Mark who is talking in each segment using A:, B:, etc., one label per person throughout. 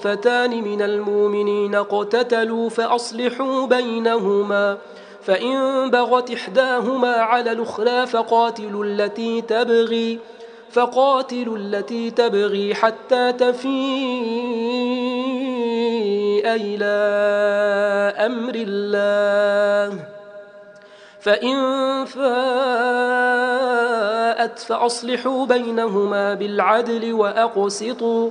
A: طائفتان من المؤمنين اقتتلوا فأصلحوا بينهما فإن بغت إحداهما على الأخرى فقاتلوا التي تبغي فقاتلوا التي تبغي حتى تفيء إلى أمر الله فإن فاءت فأصلحوا بينهما بالعدل وأقسطوا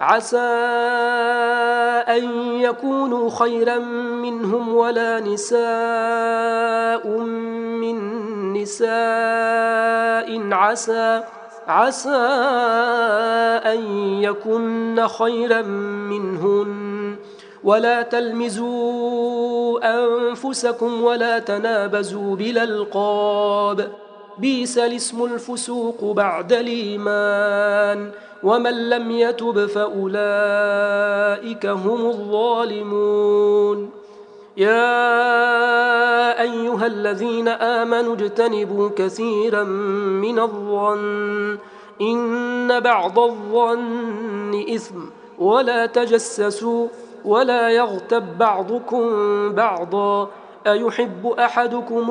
A: عسى أن يكونوا خيرا منهم ولا نساء من نساء عسى عسى أن يكن خيرا منهن ولا تلمزوا أنفسكم ولا تنابزوا بلا القاب بيس الاسم الفسوق بعد الإيمان ومن لم يتب فأولئك هم الظالمون يا أيها الذين آمنوا اجتنبوا كثيرا من الظن إن بعض الظن إثم ولا تجسسوا ولا يغتب بعضكم بعضا أيحب أحدكم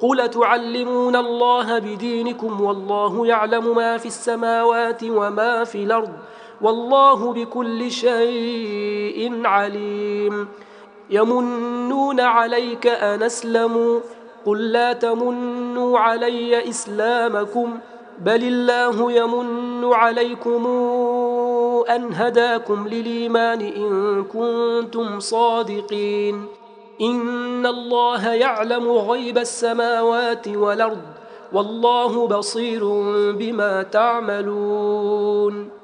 A: قل تعلمون الله بدينكم والله يعلم ما في السماوات وما في الارض والله بكل شيء عليم يمنون عليك ان اسلموا قل لا تمنوا علي اسلامكم بل الله يمن عليكم ان هداكم للايمان ان كنتم صادقين إن الله يعلم غيب السماوات والأرض والله بصير بما تعملون